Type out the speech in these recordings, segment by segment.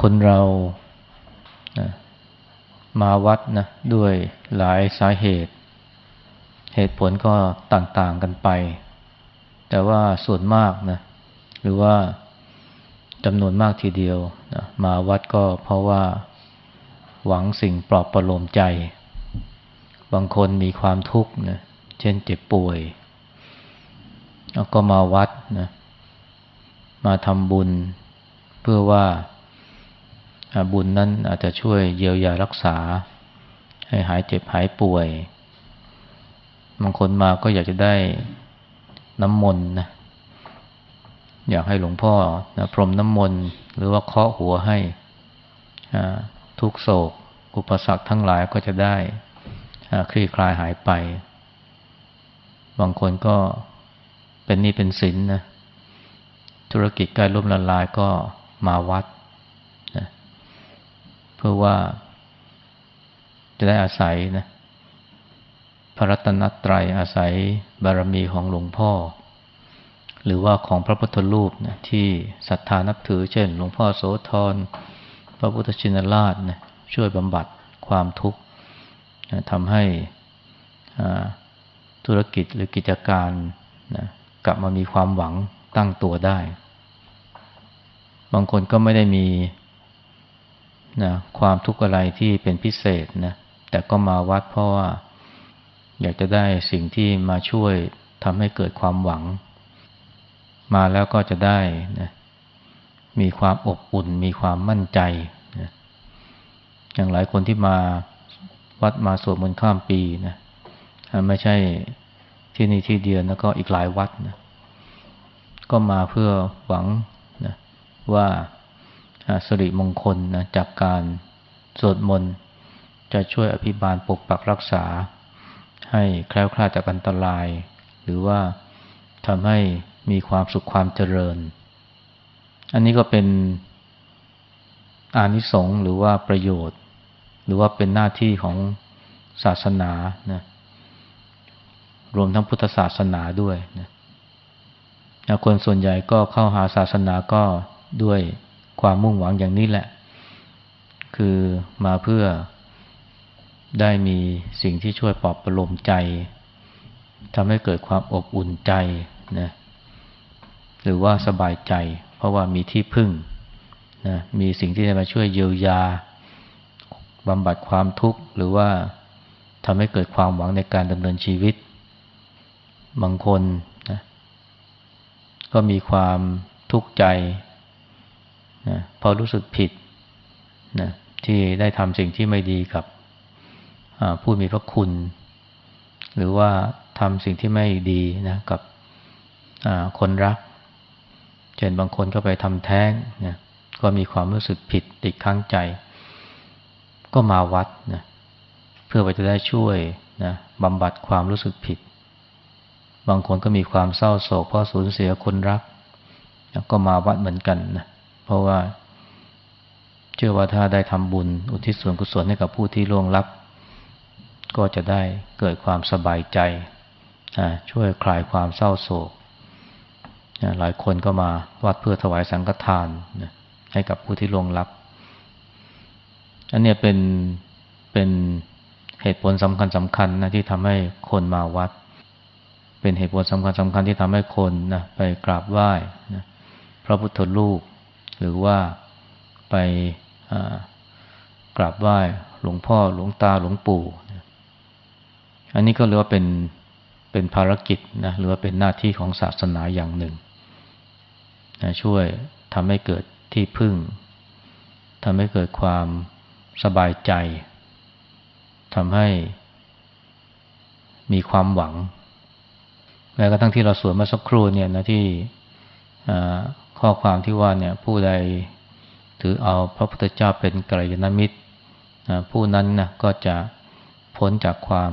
คนเรามาวัดนะด้วยหลายสาเหตุ เหตุผลก็ต่างๆกันไป แต่ว่าส่วนมากนะหรือว่าจำนวนมากทีเดียวนะมาวัดก็เพราะว่าหวังสิ่งปลอบประโลมใจ บางคนมีความทุกข์นะเช่นเจ็บป่วยแล้วก็มาวัดนะมาทำบุญเพื่อว่า บุญนั้นอาจจะช่วยเยียวยารักษา ให้หายเจ็บหายป่วย บางคนมาก็อยากจะได้น้ำมนต์นะอยากให้หลวงพ่อนะพรมน้ำมนต์หรือว่าเคาะหัวให้ทุกโศก อุปสรรคทั้งหลายก็จะได้คลี่คลายหายไป บางคนก็เป็นนี่เป็นสินนะธุรกิจใกล้ล่มละลายก็มาวัดเพื่อว่าจะได้อาศัยนะพระรัตนตรัยอาศัยบารมีของหลวงพ่อ หรือว่าของพระพุทธรูปนะที่ศรัทธานับถือ เช่น หลวงพ่อโสธรพระพุทธชินราชนะช่วยบำบัดความทุกข์นะทำให้ธุรกิจหรือกิจการนะกลับมามีความหวังตั้งตัวได้ บางคนก็ไม่ได้มี นะความทุกข์อะไรที่เป็นพิเศษนะแต่ก็มาวัดเพราะว่า อยากจะได้สิ่งที่มาช่วยทำให้เกิดความหวัง มาแล้วก็จะได้นะมีความอบอุ่น มีความมั่นใจนะอย่างหลายคนที่มาวัดมาสวดมนต์ข้ามปีนะไม่ใช่ที่นี่ที่เดียวแล้วก็อีกหลายวัดนะก็มาเพื่อหวังนะว่า สิริมงคลนะจากการสวดมนต์จะช่วยอภิบาลปกปักรักษา ให้แคล้วคลาดจากอันตราย หรือว่าทำให้มีความสุขความเจริญ อันนี้ก็เป็นอานิสงส์หรือว่าประโยชน์ หรือว่าเป็นหน้าที่ของศาสนานะรวมทั้งพุทธศาสนาด้วยนะคนส่วนใหญ่ก็เข้าหาศาสนาก็ด้วย ความมุ่งหวังอย่างนี้แหละ คือมาเพื่อได้มีสิ่งที่ช่วยปลอบประโลมใจทำให้เกิดความอบอุ่นใจนะหรือว่าสบายใจ เพราะว่ามีที่พึ่งนะมีสิ่งที่จะมาช่วยเยียวยาบำบัดความทุกข์ หรือว่าทำให้เกิดความหวังในการดำเนินชีวิต บางคนนะก็มีความทุกข์ใจ นะพอรู้สึกผิดนะที่ได้ทำสิ่งที่ไม่ดีกับผู้มีพระคุณ หรือว่าทำสิ่งที่ไม่ดีนะกับคนรัก เช่นบางคนก็ไปทำแท้งนะก็มีความรู้สึกผิดติดข้างใจ ก็มาวัดนะเพื่อว่าจะได้ช่วยนะบำบัดความรู้สึกผิด บางคนก็มีความเศร้าโศกเพราะสูญเสียคนรัก ก็มาวัดเหมือนกันนะเราะว่า เชื่อว่าถ้าได้ทำบุญ อุทิศส่วนกุศลให้กับผู้ที่ล่วงลับ ก็จะได้เกิดความสบายใจ ช่วยคลายความเศร้าโศก หลายคนก็มาวัดเพื่อถวายสังฆทานให้กับผู้ที่ล่วงลับ อันนี้เป็นเป็นเหตุผลสำคัญสำคัญนะที่ทำให้คนมาวัด เป็นเหตุผลสำคัญสำคัญที่ทำให้คนนะไปกราบไหว้นะพระพุทธรูป หรือว่าไปกราบไหว้หลวงพ่อหลวงตาหลวงปู่ อันนี้ก็เรียกว่าเป็นเป็นภารกิจนะหรือว่าเป็นหน้าที่ของศาสนาอย่างหนึ่งนะช่วยทำให้เกิดที่พึ่งทำให้เกิดความสบายใจทำให้มีความหวังแม้กระทั่งที่เราสวดมาสักครู่เนี่ยนะที่ ข้อความที่ว่าเนี่ยผู้ใดถือเอาพระพุทธเจ้าเป็นกัลยาณมิตรผู้นั้นนะก็จะพ้นจากความ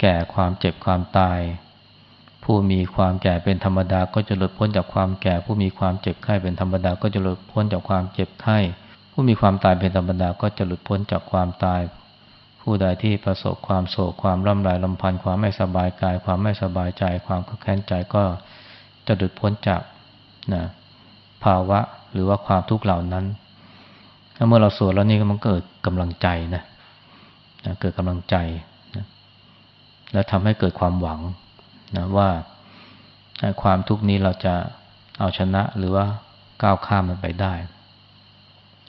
แก่ความเจ็บความตาย ผู้มีความแก่เป็นธรรมดา ก็จะหลุดพ้นจากความแก่ ผู้มีความเจ็บไข้เป็นธรรมดา ก็จะหลุดพ้นจากความเจ็บไข้ผู้มีความตายเป็นธรรมดา ก็จะหลุดพ้นจากความตาย ผู้ใดที่ประสบความโศกความร่ำไรลำพันธ์ความไม่สบายกาย ความไม่สบายใจ ความแค้นใจก็ จะหลุดพ้นจากนะภาวะหรือว่าความทุกข์เหล่านั้น ถ้าเมื่อเราสวดแล้วนี่มันเกิดกำลังใจนะนะเกิดกำลังใจนะแล้วทำให้เกิดความหวังนะว่าความทุกข์นี้เราจะเอาชนะหรือว่าก้าวข้ามมันไปได้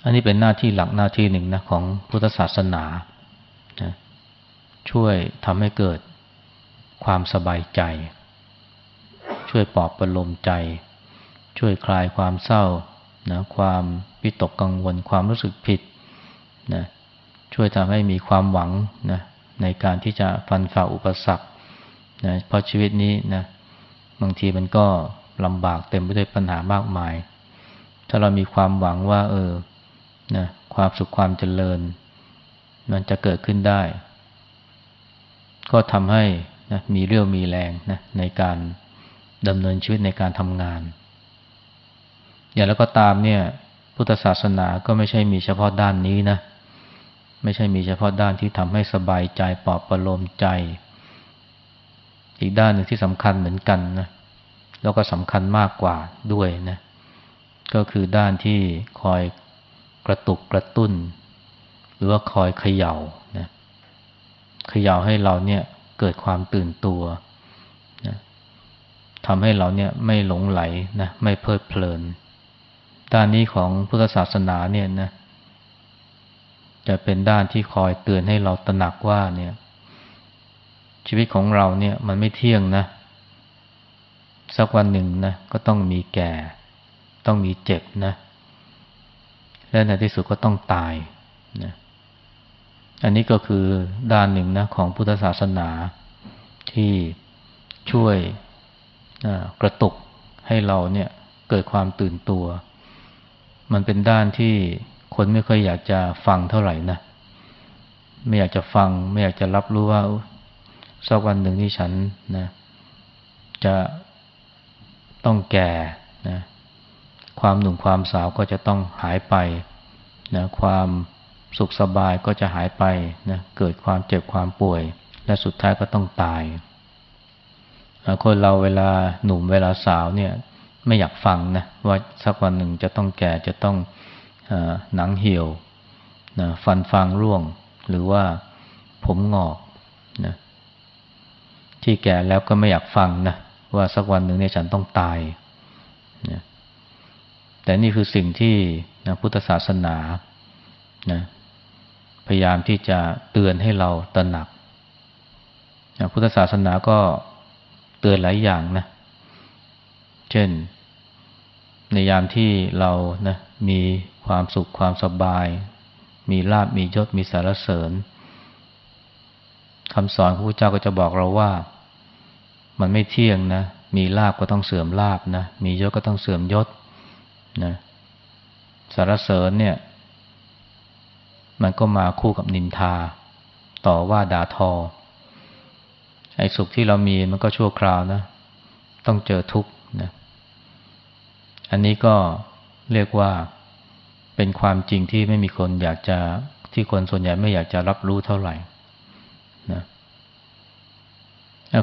อันนี้เป็นหน้าที่หลักหน้าที่หนึ่งนะของพุทธศาสนานะช่วยทำให้เกิดความสบายใจ ช่วยปลอบประโลมใจ ช่วยคลายความเศร้านะความวิตกกังวลความรู้สึกผิดนะช่วยทำให้มีความหวังนะในการที่จะฟันฝ่าอุปสรรคนะเพราะชีวิตนี้นะบางทีมันก็ลำบากเต็มไปด้วยปัญหามากมาย ถ้าเรามีความหวังว่าเออนะความสุขความเจริญ มันจะเกิดขึ้นได้ ก็ทำให้นะมีเรี่ยวมีแรงนะในการ ดำเนินชีวิตในการทำงาน อย่างแล้วก็ตามเนี่ย พุทธศาสนาก็ไม่ใช่มีเฉพาะด้านนี้นะ ไม่ใช่มีเฉพาะด้านที่ทำให้สบายใจปลอบประโลมใจ อีกด้านหนึ่งที่สำคัญเหมือนกันนะ แล้วก็สำคัญมากกว่าด้วยนะ ก็คือด้านที่คอยกระตุกกระตุ้น หรือว่าคอยเขย่านะเขย่าให้เราเนี่ยเกิดความตื่นตัว ทำให้เราเนี่ยไม่หลงไหลนะไม่เพลิดเพลิน ด้านนี้ของพุทธศาสนาเนี่ยนะจะเป็นด้านที่คอยเตือนให้เราตระหนักว่าเนี่ย ชีวิตของเราเนี่ยมันไม่เที่ยงนะ สักวันหนึ่งนะก็ต้องมีแก่ ต้องมีเจ็บนะ และในที่สุดก็ต้องตายนะอันนี้ก็คือด้านหนึ่งนะของพุทธศาสนาที่ช่วย กระตุกให้เราเนี่ยเกิดความตื่นตัว มันเป็นด้านที่คนไม่ค่อยอยากจะฟังเท่าไหร่นะ ไม่อยากจะฟัง ไม่อยากจะรับรู้ว่าสักวันหนึ่งที่ฉันนะ จะต้องแก่นะ ความหนุ่มความสาวก็จะต้องหายไปนะความสุขสบายก็จะหายไปนะ เกิดความเจ็บความป่วย และสุดท้ายก็ต้องตาย คนเราเวลาหนุ่มเวลาสาวเนี่ย ไม่อยากฟังนะว่าสักวันหนึ่งจะต้องแก่จะต้องอหนังเหี่ยวนะฟันฟางร่วง หรือว่าผมงอกนะที่แก่แล้วก็ไม่อยากฟังนะว่าสักวันหนึ่งเนี่ยฉันต้องตายนะแต่นี่คือสิ่งที่นะพุทธศาสนานะพยายามที่จะเตือนให้เราตระหนักนะพุทธศาสนาก็ เตือนหลายอย่างนะ เช่น ในยามที่เรานะมีความสุขความสบาย มีลาบมียศมีสารเสริญคำสอนของพระเจ้าก็จะบอกเราว่า มันไม่เที่ยงนะ มีลาบก็ต้องเสื่อมลาบนะ มียศก็ต้องเสื่อมยศนะสารเสริญเนี่ย มันก็มาคู่กับนินทา ต่อว่าด่าทอ ไอ้สุขที่เรามีมันก็ชั่วคราวนะ ต้องเจอทุกข์นะ อันนี้ก็เรียกว่าเป็นความจริงที่ไม่มีคนอยากจะที่คนส่วนใหญ่ไม่อยากจะรับรู้เท่าไหร่นะ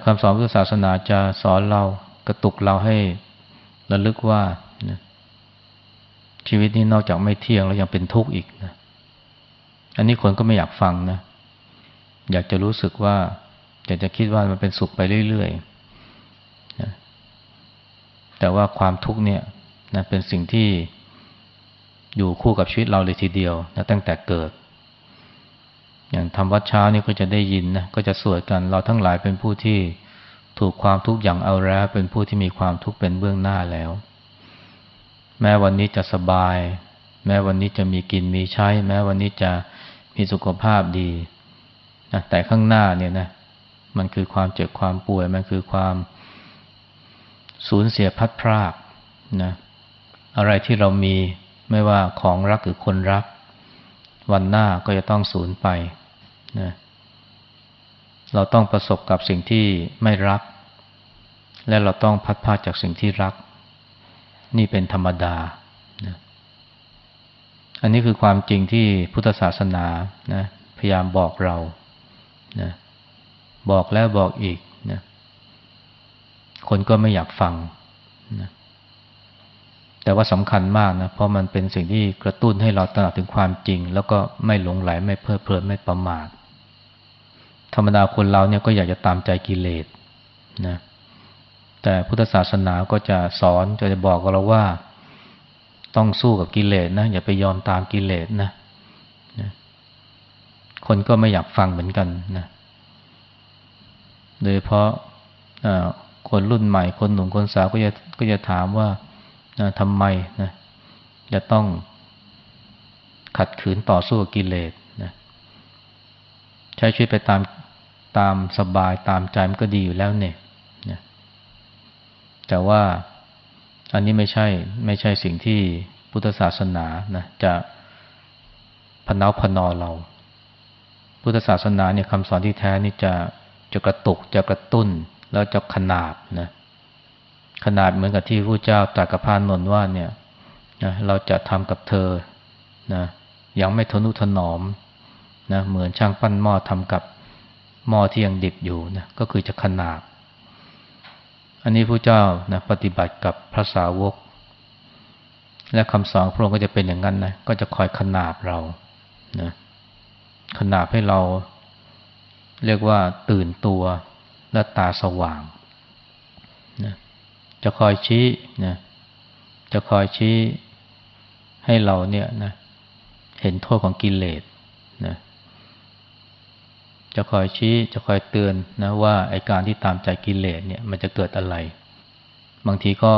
คำสอนพุทธศาสนาจะสอนเรากระตุกเราให้ระลึกว่านะชีวิตนี้นอกจากไม่เที่ยงแล้วยังเป็นทุกข์อีกนะ อันนี้คนก็ไม่อยากฟังนะ อยากจะรู้สึกว่า อยากจะคิดว่ามันเป็นสุขไปเรื่อยๆนะแต่ว่าความทุกข์เนี่ยนะเป็นสิ่งที่อยู่คู่กับชีวิตเราเลยทีเดียวนะตั้งแต่เกิด อย่างทำวัดเช้านี่ก็จะได้ยินนะก็จะสวดกันเราทั้งหลายเป็นผู้ที่ถูกความทุกข์อย่างเอาแล้วเป็นผู้ที่มีความทุกข์เป็นเบื้องหน้าแล้ว แม้วันนี้จะสบาย แม้วันนี้จะมีกินมีใช้ แม้วันนี้จะมีสุขภาพดีนะแต่ข้างหน้าเนี่ยนะ มันคือความเจ็บความป่วย มันคือความสูญเสียพัดพรากนะอะไรที่เรามีไม่ว่าของรักหรือคนรัก วันหน้าก็จะต้องสูญไปนะเราต้องประสบกับสิ่งที่ไม่รัก และเราต้องพัดพาจากสิ่งที่รัก นี่เป็นธรรมดานะอันนี้คือความจริงที่พุทธศาสนานะพยายามบอกเรานะ บอกแล้วบอกอีกนะคนก็ไม่อยากฟังนะแต่ว่าสำคัญมากนะเพราะมันเป็นสิ่งที่กระตุ้นให้เราตระหนักถึงความจริง แล้วก็ไม่หลงไหลไม่เพลิดเพลินไม่ประมาทธรรมดาคนเราเนี่ยก็อยากจะตามใจกิเลสนะแต่พุทธศาสนาก็จะสอนจะจะบอกกับเราว่า ต้องสู้กับกิเลสนะอย่าไปยอมตามกิเลสนะนะคนก็ไม่อยากฟังเหมือนกันนะ โดยเพราะคนรุ่นใหม่ คนหนุ่มคนสาวก็จะก็จะถามว่าทำไมนะจะต้องขัดขืนต่อสู้กิเลสนะใช้ชีวิตไปตามตามสบายตามใจมันก็ดีอยู่แล้วเนี่ยนะแต่ว่าอันนี้ไม่ใช่ไม่ใช่สิ่งที่พุทธศาสนานะจะพนาพนอเรา พุทธศาสนาเนี่ยคำสอนที่แท้นี่จะ จะกระตุกจะกระตุ้น แล้วจะขนาบนะขนาดเหมือนกับที่ผู้เจ้าตรัสกับพานนท์ว่าเนี่ยนะเราจะทำกับเธอนะยังไม่ทนุถนอมนะเหมือนช่างปั้นหม้อทำกับหม้อที่ยังดิบอยู่นะก็คือจะขนาบอันนี้ผู้เจ้านะปฏิบัติกับพระสาวก และคำสอนพระองค์ก็จะเป็นอย่างนั้นนะก็จะคอยขนาบเรานะขนาบให้เรา เรียกว่าตื่นตัวและตาสว่างนะจะคอยชี้นะจะคอยชี้ให้เราเนี่ยนะเห็นโทษของกิเลสนะจะคอยชี้จะคอยเตือนนะว่าไอการที่ตามใจกิเลสเนี่ยมันจะเกิดอะไร บางทีก็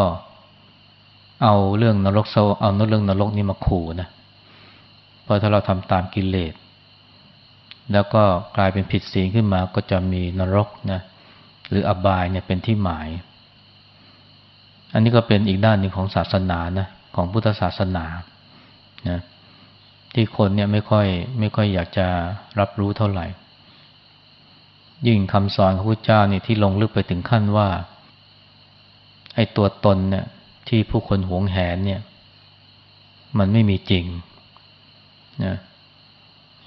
เอาเรื่องนรกเอาเรื่องนรกนี่มาขู่นะเพราะถ้าเราทำตามกิเลส แล้วก็กลายเป็นผิดศีลขึ้นมาก็จะมีนรกนะหรืออบายเนี่ยเป็นที่หมาย อันนี้ก็เป็นอีกด้านหนึ่งของศาสนานะของพุทธศาสนานะที่คนเนี่ยไม่ค่อยไม่ค่อยอยากจะรับรู้เท่าไหร่ ยิ่งคำสอนของพระเจ้าเนี่ยที่ลงลึกไปถึงขั้นว่าไอ้ตัวตนเนี่ยที่ผู้คนหวงแหนเนี่ย มันไม่มีจริงนะ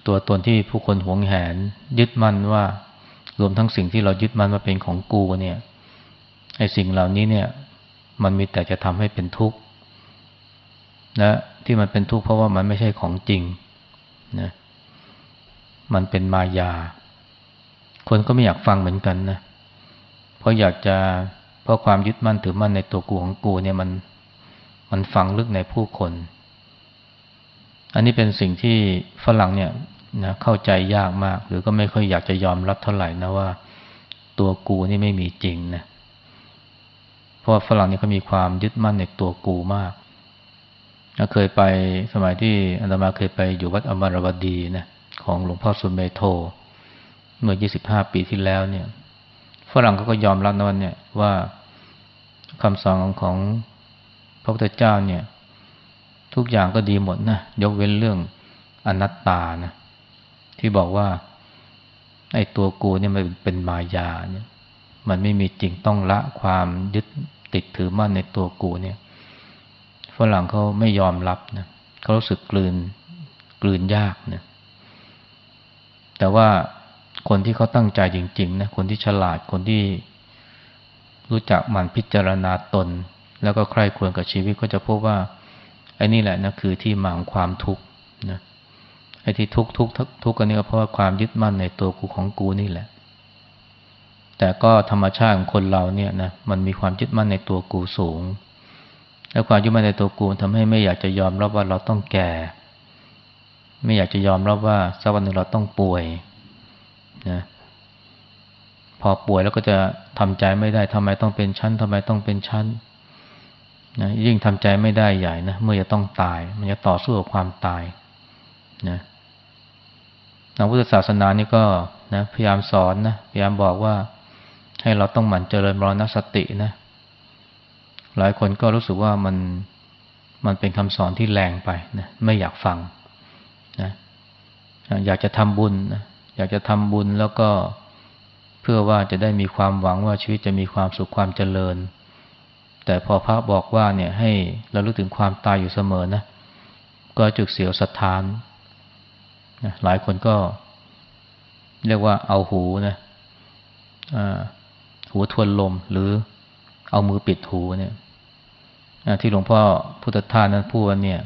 ตัวตนที่ผู้คนหวงแหน ยึดมั่นว่ารวมทั้งสิ่งที่เรายึดมั่นว่าเป็นของกูเนี่ยไอ้สิ่งเหล่านี้เนี่ย มันมีแต่จะทำให้เป็นทุกข์และที่มันเป็นทุกข์เพราะว่ามันไม่ใช่ของจริงนะมันเป็นมายา คนก็ไม่อยากฟังเหมือนกันนะเพราะอยากจะเพราะความยึดมั่นถือมั่นในตัวกูของกูเนี่ยมันมันฝังลึกในผู้คน อันนี้เป็นสิ่งที่ฝรั่งเนี่ย นะเข้าใจยากมาก หรือก็ไม่ค่อยอยากจะยอมรับเท่าไหร่นะว่า ตัวกูนี่ไม่มีจริงนะเพราะฝรั่งนี่เขามีความยึดมั่นในตัวกูมากเคยไปสมัยที่อัตมาเคยไปอยู่วัดอมรวดีนะของหลวงพ่อสุเมโท เมื่อ 25 ปีที่แล้วเนี่ยฝรั่งเขาก็ยอมรับนะวันเนี่ยว่าคำสอนของพระพุทธเจ้าเนี่ย ทุกอย่างก็ดีหมดนะยกเว้นเรื่องอนัตตานะ ที่บอกว่าไอ้ตัวกูเนี่ยมันเป็นมายาเนี่ย มันไม่มีจริงต้องละความยึดติดถือมั่นในตัวกูเนี่ยฝรั่งเขาไม่ยอมรับนะเขารู้สึกกลืนกลืนยากนะแต่ว่าคนที่เขาตั้งใจจริงๆนะคนที่ฉลาดคนที่รู้จักมันพิจารณาตน แล้วก็ใคร่ควรกับชีวิตก็จะพบว่าไอ้นี่แหละนะคือที่มาของความทุกข์นะ ไอ้ที่ทุกทุกทุกกันนี่ก็เพราะว่าความยึดมั่นในตัวกูของกูนี่แหละ แต่ก็ธรรมชาติของคนเราเนี่ยนะมันมีความยึดมั่นในตัวกูสูง และความยึดมั่นในตัวกูทำให้ไม่อยากจะยอมรับว่าเราต้องแก่ ไม่อยากจะยอมรับว่าสักวันหนึ่งเราต้องป่วยนะพอป่วยแล้วก็จะทำใจไม่ได้ทำไมต้องเป็นชั้นทำไมต้องเป็นชั้นนะยิ่งทำใจไม่ได้ใหญ่นะเมื่อจะต้องตาย มันจะต่อสู้กับความตายนะ ทางพุทธศาสนานี่ก็นะพยายามสอนนะพยายามบอกว่าให้เราต้องหมั่นเจริญมรณสตินะ หลายคนก็รู้สึกว่ามันมันเป็นคำสอนที่แรงไปนะไม่อยากฟังนะอยากจะทำบุญนะอยากจะทำบุญแล้วก็เพื่อว่าจะได้มีความหวังว่าชีวิตจะมีความสุขความเจริญ แต่พอพระบอกว่าเนี่ยให้เรารู้ถึงความตายอยู่เสมอนะก็จุกเสียวสถาน นะหลายคนก็ เรียกว่าเอาหูนะหูทวนลมหรือเอามือปิดหูเนี่ยที่หลวงพ่อพุทธทาสนั้นพูดว่าเนี่ย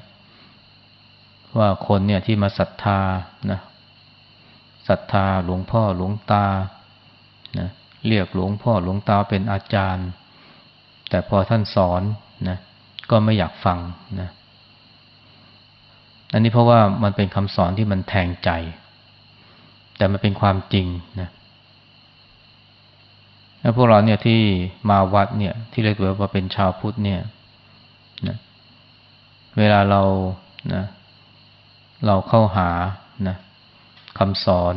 ว่าคนเนี่ยที่มาศรัทธานะศรัทธาหลวงพ่อหลวงตานะเรียกหลวงพ่อหลวงตาเป็นอาจารย์ แต่พอท่านสอนนะก็ไม่อยากฟังนะ อันนี้เพราะว่ามันเป็นคำสอนที่มันแทงใจ แต่มันเป็นความจริงนะแล้วพวกเราเนี่ยที่มาวัดเนี่ย ที่เรียกตัวว่าเป็นชาวพุทธเนี่ยนะเวลาเรานะเราเข้าหานะคำสอน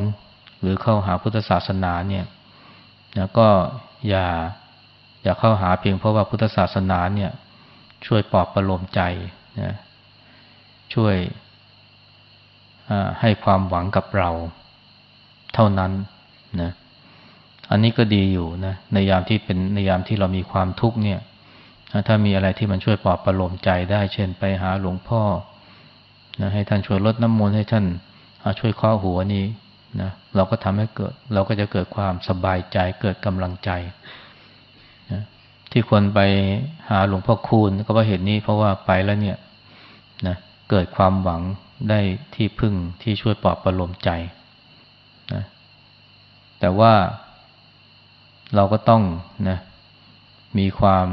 หรือเข้าหาพุทธศาสนาเนี่ยนะก็อย่าอย่าเข้าหาเพียงเพราะว่าพุทธศาสนาเนี่ย ช่วยปลอบประโลมใจนะ ช่วยให้ความหวังกับเราเท่านั้นนะอันนี้ก็ดีอยู่นะในยามที่เป็นในยามที่เรามีความทุกข์เนี่ยถ้ามีอะไรที่มันช่วยปลอบประโลมใจได้ เช่นไปหาหลวงพ่อนะให้ท่านช่วยลดน้ำมนต์ให้ท่านช่วยข้อหัวนี้นะเราก็ทำให้เกิด เราก็จะเกิดความสบายใจเกิดกำลังใจนะที่ควรไปหาหลวงพ่อคูณก็เพราะเหตุนี้เพราะว่าไปแล้วเนี่ยนะ เกิดความหวังได้ที่พึ่งที่ช่วยปลอบประโลมใจนะแต่ว่าเราก็ต้องนะมีความ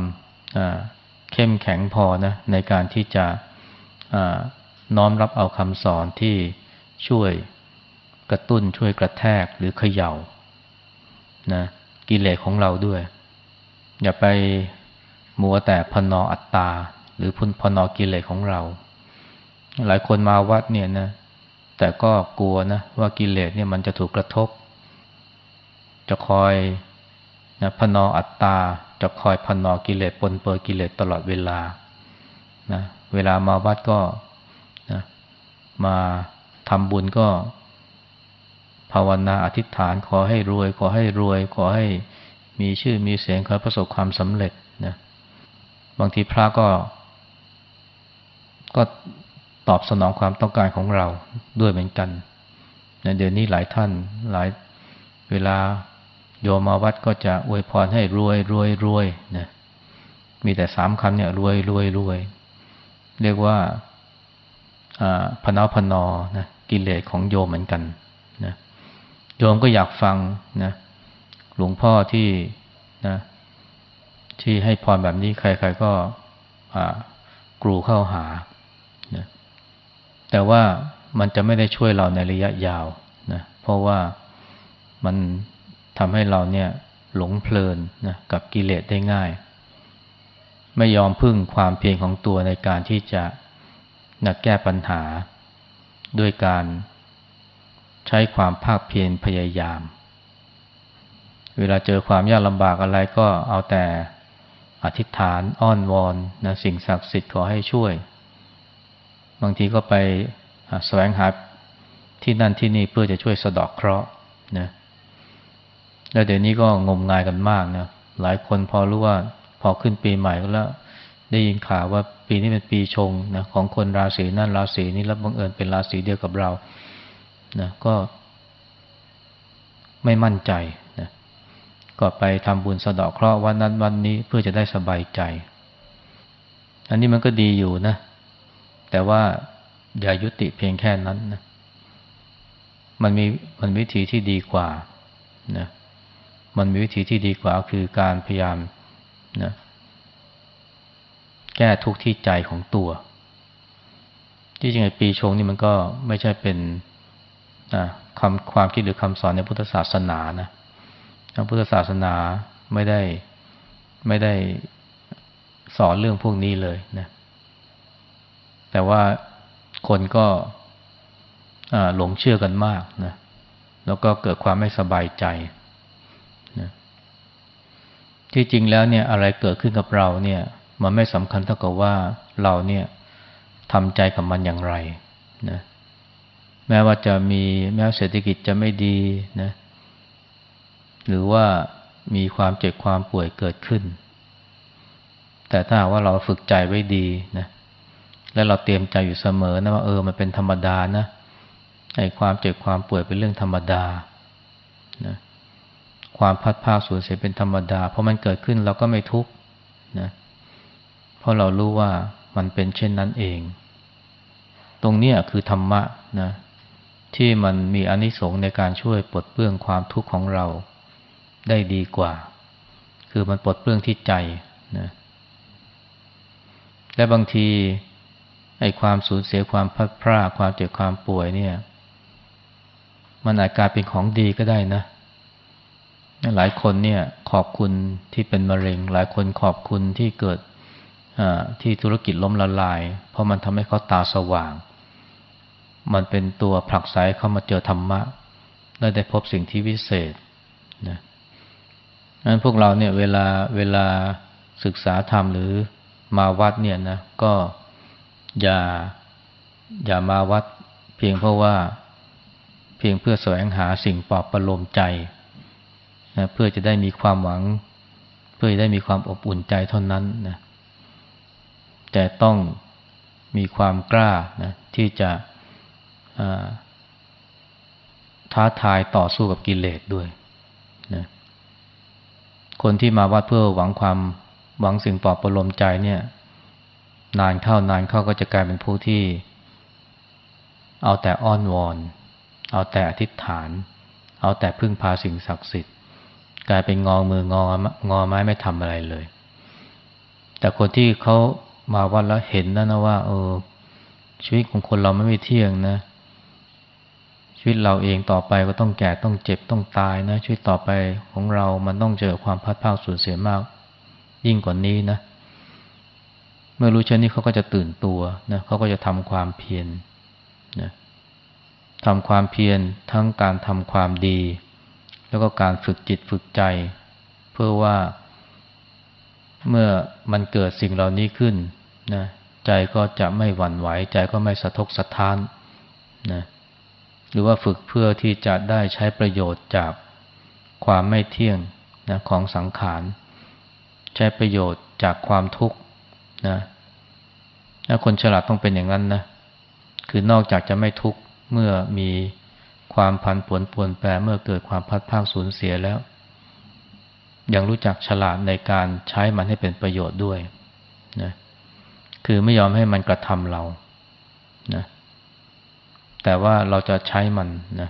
เข้มแข็งพอนะในการที่จะน้อมรับเอาคำสอนที่ช่วยกระตุ้นช่วยกระแทกหรือเขย่านะกิเลสของเราด้วย อย่าไปมัวแต่พนออัตตา หรือพุนพนอกิเลสของเรา หลายคนมาวัดเนี่ยนะ แต่ก็กลัวนะว่ากิเลสเนี่ยมันจะถูกกระทบ จะคอยนะพนออัตตา จะคอยพนอกิเลสปนเปื้อกิเลสตลอดเวลานะเวลามาวัดก็นะมาทำบุญก็ ภาวนาอธิษฐานขอให้รวย ขอให้รวย ขอให้มีชื่อมีเสียงขอประสบความสำเร็จนะบางทีพระก็ ก็ ตอบสนองความต้องการของเราด้วยเหมือนกันนะเดี๋ยวนี้หลายท่านหลายเวลาโยมมาวัดก็จะอวยพรให้รวยรวยรวยนะมีแต่สามคำเนี่ยรวยรวยรวย เรียกว่าพนาพนอนะกิเลสของโยมเหมือนกันนะโยมก็อยากฟังนะหลวงพ่อที่นะที่ให้พรแบบนี้ใคร ๆก็กรูเข้าหา แต่ว่ามันจะไม่ได้ช่วยเราในระยะยาวนะเพราะว่ามันทำให้เราเนี่ยหลงเพลินนะกับกิเลสได้ง่าย ไม่ยอมพึ่งความเพียรของตัวในการที่จะนะแก้ปัญหา ด้วยการใช้ความภาคเพียรพยายาม เวลาเจอความยากลำบากอะไรก็เอาแต่อธิษฐานอ้อนวอนนะสิ่งศักดิ์สิทธิ์ขอให้ช่วย บางทีก็ไปแสวงหาที่นั่นที่นี่เพื่อจะช่วยสะดอกเคราะห์นะแล้วเดี๋ยวนี้ก็งมงายกันมากนะหลายคนพอรู้ว่าพอขึ้นปีใหม่ก็แล้ว ได้ยินข่าวว่าปีนี้เป็นปีชงนะของคนราศีนั่นราศีนี้แล้วบังเอิญเป็นราศีเดียวกับเรานะก็ไม่มั่นใจนะก็ไปทำบุญสะดาะเคราะห์วันนั้นวันนี้เพื่อจะได้สบายใจ อันนี้มันก็ดีอยู่นะ แต่ว่าอย่ายุติเพียงแค่นั้นนะมันมีมันวิธีที่ดีกว่านะมันมีวิธีที่ดีกว่าคือการพยายามนะแก้ทุกข์ที่ใจของตัวที่จริงไอ้ปีชงนี่มันก็ไม่ใช่เป็นคำความคิดหรือคำสอนในพุทธศาสนานะพุทธศาสนาไม่ได้ไม่ได้สอนเรื่องพวกนี้เลยนะ แต่ว่าคนก็หลงเชื่อกันมากนะ แล้วก็เกิดความไม่สบายใจนะที่จริงแล้วเนี่ยอะไรเกิดขึ้นกับเราเนี่ย มันไม่สำคัญเท่ากับว่าเราเนี่ยทำใจกับมันอย่างไรนะแม้ว่าจะมีแม้เศรษฐกิจจะไม่ดีนะหรือว่ามีความเจ็บความป่วยเกิดขึ้น แต่ถ้าว่าเราฝึกใจไว้ดีนะ และเราเตรียมใจอยู่เสมอนะว่าเออมันเป็นธรรมดานะไอ้ความเจ็บความป่วยเป็นเรื่องธรรมดานะความพัดพาสูญเสียเป็นธรรมดา เพราะมันเกิดขึ้นเราก็ไม่ทุกข์นะเพราะเรารู้ว่ามันเป็นเช่นนั้นเอง ตรงนี้คือธรรมะนะที่มันมีอนิสงส์ในการช่วยปลดเปลื้องความทุกข์ของเราได้ดีกว่า คือมันปลดเปลื้องที่ใจนะและบางที ไอ้ความสูญเสียความพัดพลาดความเจ็บความป่วยเนี่ย มันอาจกลายเป็นของดีก็ได้นะ หลายคนเนี่ย ขอบคุณที่เป็นมะเร็ง หลายคนขอบคุณที่เกิดที่ธุรกิจล้มละลาย เพราะมันทำให้เขาตาสว่าง มันเป็นตัวผลักไสเข้ามาเจอธรรมะ และได้พบสิ่งที่วิเศษนะนั้นพวกเราเนี่ยเวลาเวลาศึกษาธรรมหรือมาวัดเนี่ยนะก็ อย่าอย่ามาวัดเพียงเพราะว่าเพียงเพื่อแสวงหาสิ่งปลอบประโลมใจนะเพื่อจะได้มีความหวัง เพื่อจะได้มีความอบอุ่นใจเท่านั้นนะแต่ต้องมีความกล้านะที่จะท้าทายต่อสู้กับกิเลสด้วยนะคนที่มาวัดเพื่อหวังความหวังสิ่งปลอบประโลมใจเนี่ย นานเข้านานเข้าก็จะกลายเป็นผู้ที่ เอาแต่อ้อนวอน เอาแต่อธิษฐาน เอาแต่พึ่งพาสิ่งศักดิ์สิทธิ์ กลายเป็นงอมืององอไม้ไม่ทำอะไรเลย แต่คนที่เขามาวัดแล้วเห็นนะนะว่า เออ ชีวิตของคนเราไม่มีเที่ยงนะ ชีวิตเราเองต่อไปก็ต้องแก่ต้องเจ็บต้องตายนะชีวิตต่อไปของเรามันต้องเจอความพัดพาสูญเสียมาก ยิ่งกว่านี้นะ เมื่อรู้เช่นนี้เขาก็จะตื่นตัวนะเขาก็จะทำความเพียรนะทำความเพียรทั้งการทำความดี แล้วก็การฝึกจิตฝึกใจ เพื่อว่า เมื่อมันเกิดสิ่งเหล่านี้ขึ้นนะใจก็จะไม่หวั่นไหว ใจก็ไม่สะทกสะท้านนะหรือว่าฝึกเพื่อที่จะได้ใช้ประโยชน์จากความไม่เที่ยงนะของสังขาร ใช้ประโยชน์จากความทุกข์ นะถ้าคนฉลาดต้องเป็นอย่างนั้นนะคือนอกจากจะไม่ทุกข์เมื่อมีความพันผวนปวนแปรเมื่อเกิดความพัดภาคสูญเสียแล้ว ยังรู้จักฉลาดในการใช้มันให้เป็นประโยชน์ด้วยนะคือไม่ยอมให้มันกระทำเรานะแต่ว่าเราจะใช้มันนะ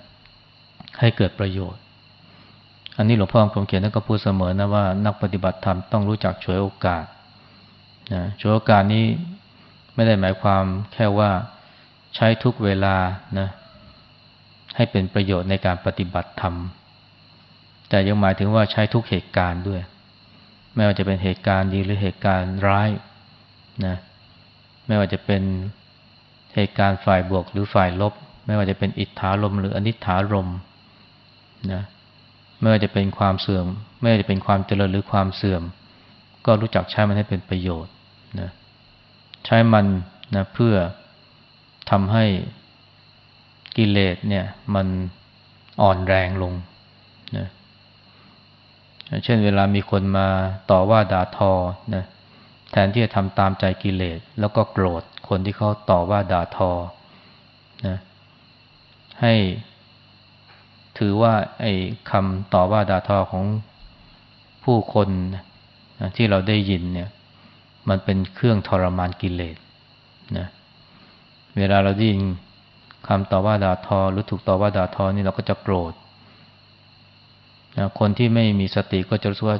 ให้เกิดประโยชน์ อันนี้หลวงพ่อคำเขียนท่านก็พูดเสมอนะว่านักปฏิบัติธรรมต้องรู้จักฉวยโอกาส นะช่วยโอกาสนี้ไม่ได้หมายความแค่ว่าใช้ทุกเวลานะให้เป็นประโยชน์ในการปฏิบัติธรรม แต่ยังหมายถึงว่าใช้ทุกเหตุการณ์ด้วย ไม่ว่าจะเป็นเหตุการณ์ดีหรือเหตุการณ์ร้ายนะไม่ว่าจะเป็นเหตุการณ์ฝ่ายบวกหรือฝ่ายลบ ไม่ว่าจะเป็นอิทธาลมหรืออนิถารมนะไม่ว่าจะเป็นความเสื่อม ไม่ว่าจะเป็นความเจริญหรือความเสื่อม ก็รู้จักใช้มันให้เป็นประโยชน์ นะใช้มันนะเพื่อทำให้กิเลสเนี่ย มันอ่อนแรงลงนะเช่นเวลามีคนมาต่อว่าด่าทอนะแทนที่จะทำตามใจกิเลส แล้วก็โกรธคนที่เขาต่อว่าด่าทอนะให้ถือว่าไอ้คำต่อว่าด่าทอของผู้คนนะที่เราได้ยินเนี่ย มันเป็นเครื่องทรมานกิเลสนะเวลาเราได้ยินคำต่อว่าด่าทอหรือถูกต่อว่าด่าทอนี่เราก็จะโกรธนะคนที่ไม่มีสติก็จะรู้สึกว่า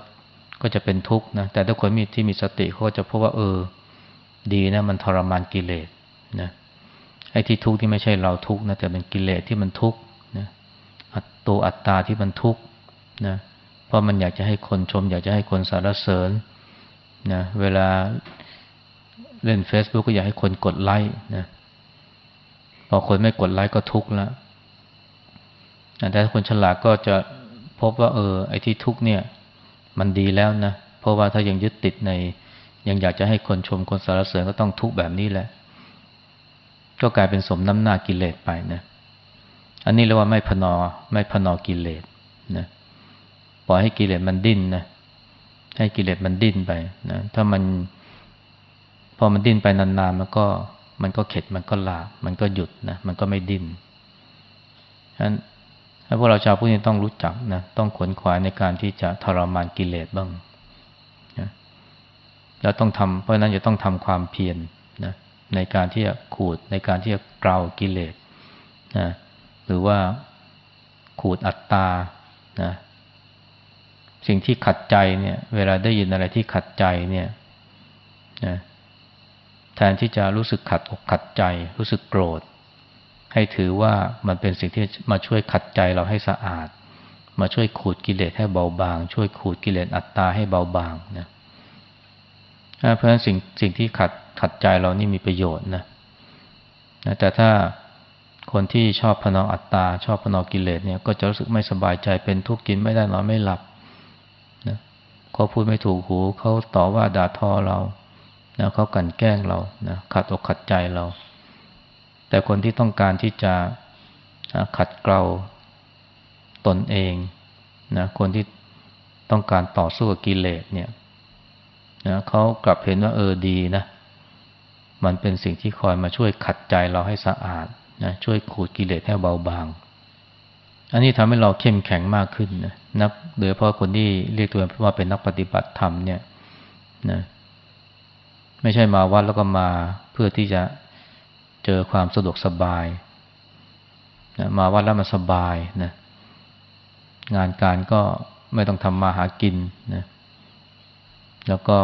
ก็จะเป็นทุกข์นะแต่ถ้าคนมีที่มีสติเขาจะพบว่า เออ ดีนะ มันทรมานกิเลสนะไอ้ที่ทุกข์ที่ไม่ใช่เราทุกข์นะแต่เป็นกิเลสที่มันทุกข์นะตัวอัตตาที่มันทุกข์นะเพราะมันอยากจะให้คนชม อยากจะให้คนสรรเสริญ นะเวลาเล่น Facebook ก็อยากให้คนกดไลค์นะพอคนไม่กดไลค์ก็ทุกข์ล้วแต่ถ้าคนฉลาดก็จะพบว่า เออ ไอ้ที่ทุกข์เนี่ย มันดีแล้วนะ เพราะว่าถ้ายังยึดติดใน ยังอยากจะให้คนชมคนสรรเสริญก็ต้องทุกข์แบบนี้แหละ ก็กลายเป็นสมน้ำหน้ากิเลสไปนะ อันนี้เรียกว่าไม่พนอ ไม่พนอกิเลสนะ ปล่อยให้กิเลสมันดิ้นนะ ให้กิเลสมันดิ้นไปนะถ้ามัน พอมันดิ้นไปนานๆมันก็ มันก็เข็ดมันก็ลามันก็หยุดนะมันก็ไม่ดิ้นฉะนั้นถ้าพวกเราชาวพุทธต้องรู้จักนะต้องขวนขวายในการที่จะทรมานกิเลสบ้างนะแล้วต้องทำเพราะนั้นจะต้องทำความเพียรนะในการที่จะขูดในการที่จะเกลากิเลสนะหรือว่าขูดอัตตานะ สิ่งที่ขัดใจเนี่ย เวลาได้ยินอะไรที่ขัดใจเนี่ยนะแทนที่จะรู้สึกขัดอกขัดใจ รู้สึกโกรธ ให้ถือว่ามันเป็นสิ่งที่มาช่วยขัดใจเราให้สะอาด มาช่วยขูดกิเลสให้เบาบาง ช่วยขูดกิเลสอัตตาให้เบาบางนะเพราะฉะนั้นสิ่งสิ่งที่ขัดขัดใจเรานี่มีประโยชน์นะนะแต่ถ้าคนที่ชอบพนองอัตตา ชอบพนองกิเลสเนี่ย ก็จะรู้สึกไม่สบายใจเป็นทุกข์กินไม่ได้นอนไม่หลับ เขาพูดไม่ถูกหู เขาต่อว่าด่าทอเรานะเขากันแกล้งเรานะขัดอกขัดใจเรา แต่คนที่ต้องการที่จะขัดเกลาตนเองนะคนที่ต้องการต่อสู้กับกิเลสเนี่ยนะเขากลับเห็นว่าเออดีนะ มันเป็นสิ่งที่คอยมาช่วยขัดใจเราให้สะอาดนะช่วยขูดกิเลสให้เบาบาง อันนี้ทำให้เราเข้มแข็งมากขึ้นนะ นักโดยเฉพาะคนที่เรียกตัวเองว่าเป็นนักปฏิบัติธรรมเนี่ยนะไม่ใช่มาวัดแล้วก็มาเพื่อที่จะเจอความสะดวกสบายนะมาวัดแล้วมาสบายนะงานการก็ไม่ต้องทำมาหากินนะแล้วก็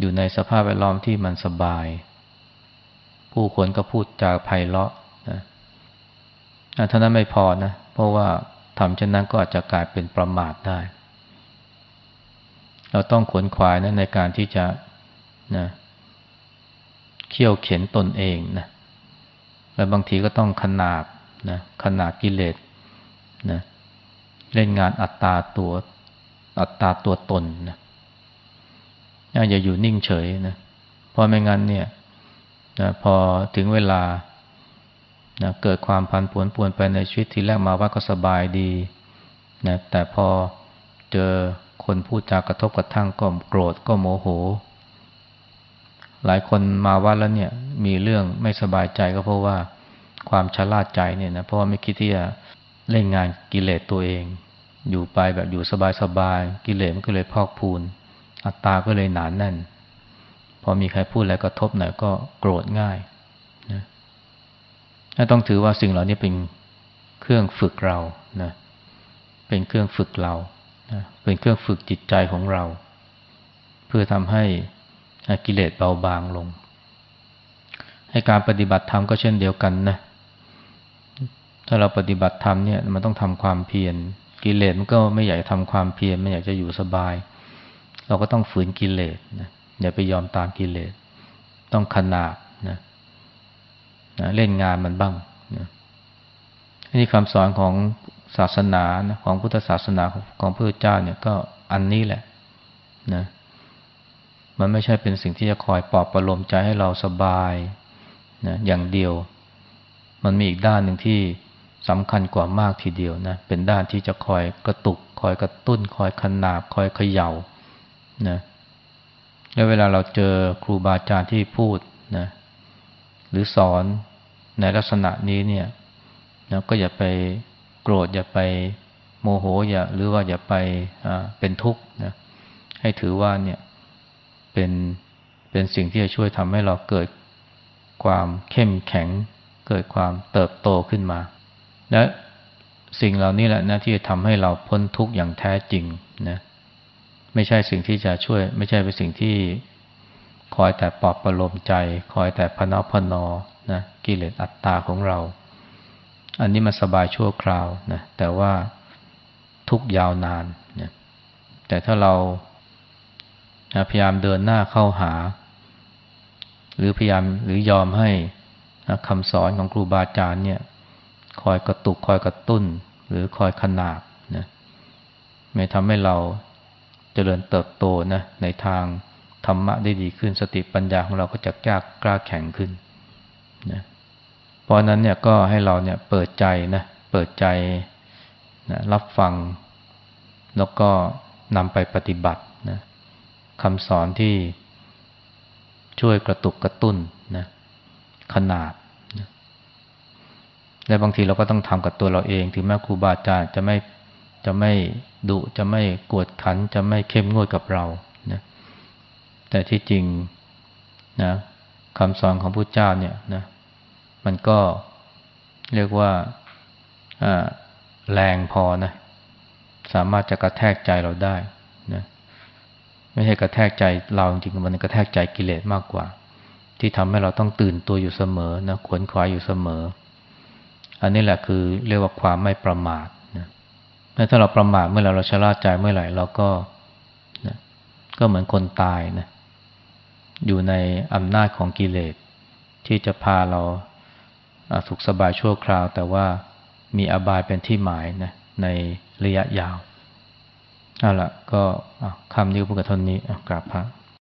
อยู่ในสภาพแวดล้อมที่มันสบาย ผู้คนก็พูดจาไพเราะนะเท่านั้นไม่พอนะ เพราะว่า ทำเช่นนั้นก็อาจจะกลายเป็นประมาทได้ เราต้องขวนขวายนะในการที่จะนะเขี่ยวเข็นตนเองนะและบางทีก็ต้องขนาบนะขนาบกิเลสนะเล่นงานอัตตาตัวอัตตาตัวตนนะอย่าอยู่นิ่งเฉยนะเพราะไม่งั้นเนี่ยนะพอถึงเวลา นะเกิดความพันผวนปวนไปในชีวิตทีแรกมาว่าก็สบายดีนะแต่พอเจอคนพูดจากระทบกระทั่งก็โกรธก็โมโห หลายคนมาวัดแล้วเนี่ยมีเรื่องไม่สบายใจก็เพราะว่าความชะล่าใจเนี่ยนะเพราะว่าไม่คิดที่จะเล่นงานกิเลสตัวเอง อยู่ไปแบบอยู่สบายๆกิเลสมันก็เลยพอกพูน อัตตาก็เลยหนานแน่น พอมีใครพูดอะไรกระทบหน่อยก็โกรธง่าย ต้องถือว่าสิ่งเหล่านี้เป็นเครื่องฝึกเรานะเป็นเครื่องฝึกเรานะเป็นเครื่องฝึกจิตใจของเรา เพื่อทำให้กิเลสเบาบางลง ให้การปฏิบัติธรรมก็เช่นเดียวกันนะถ้าเราปฏิบัติธรรมเนี่ยมันต้องทำความเพียรกิเลสมันก็ไม่อยากทำความเพียรไม่อยากจะอยู่สบาย เราก็ต้องฝืนกิเลสนะอย่าไปยอมตามกิเลส ต้องขนาบ นะเล่นงานมันบ้างนะนี่คำสอนของศาสนานะของพุทธศาสนาของพระเจ้าเนี่ยก็อันนี้แหละนะมันไม่ใช่เป็นสิ่งที่จะคอยปลอบประโลมใจให้เราสบายนะอย่างเดียว มันมีอีกด้านหนึ่งที่สำคัญกว่ามากทีเดียวนะเป็นด้านที่จะคอยกระตุก คอยกระตุ้น คอยขนาบ คอยเขย่านะแล้วเวลาเราเจอครูบาอาจารย์ที่พูดนะ หรือสอนในลักษณะนี้เนี่ยนะก็อย่าไปโกรธอย่าไปโมโหอย่าหรือว่าอย่าไปเป็นทุกข์นะให้ถือว่าเนี่ยเป็นเป็นสิ่งที่จะช่วยทำให้เราเกิดความเข้มแข็ง เกิดความเติบโตขึ้นมา และสิ่งเหล่านี้แหละนะที่จะทำให้เราพ้นทุกข์อย่างแท้จริงนะไม่ใช่สิ่งที่จะช่วย ไม่ใช่เป็นสิ่งที่ คอยแต่ปลอบประโลมใจ คอยแต่พนอพนอนะกิเลสอัตตาของเรา อันนี้มันสบายชั่วคราวนะแต่ว่าทุกยาวนานนะแต่ถ้าเรานะพยายามเดินหน้าเข้าหา หรือพยายามหรือยอมให้นะคำสอนของครูบาอาจารย์เนี่ย คอยกระตุกคอยกระตุ้น หรือคอยขนาบนะไม่ทำให้เราเจริญเติบโตนะในทาง ธรรมะได้ดีขึ้น สติปัญญาของเราก็จะกล้ากล้าแข็งขึ้นนะเพราะนั้นเนี่ยก็ให้เราเนี่ยเปิดใจนะเปิดใจนะรับฟัง แล้วก็นำไปปฏิบัตินะคำสอนที่ช่วยกระตุกกระตุ้นนะขนาดนะและบางทีเราก็ต้องทำกับตัวเราเอง ถึงแม้ครูบาอาจารย์จะไม่จะไม่ดุจะไม่กวดขัน จะไม่เข้มงวดกับเรา แต่ที่จริงนะคำสอนของพระเจ้าเนี่ยนะมันก็เรียกว่าแรงพอนะสามารถจะกระแทกใจเราได้นะไม่ใช่กระแทกใจเราจริงๆมันกระแทกใจกิเลสมากกว่า ที่ทำให้เราต้องตื่นตัวอยู่เสมอนะขวนขวายอยู่เสมอ อันนี้แหละคือเรียกว่าความไม่ประมาทนะถ้าเราประมาทเมื่อไหร่เราชะล่าใจเมื่อไหร่เราก็นะก็เหมือนคนตายนะ อยู่ในอำนาจของกิเลส ที่จะพาเราสุขสบายชั่วคราว แต่ว่ามีอบายเป็นที่หมายนะในระยะยาวเอาละก็คำนี้พูดกับท่านนี้กราบพระ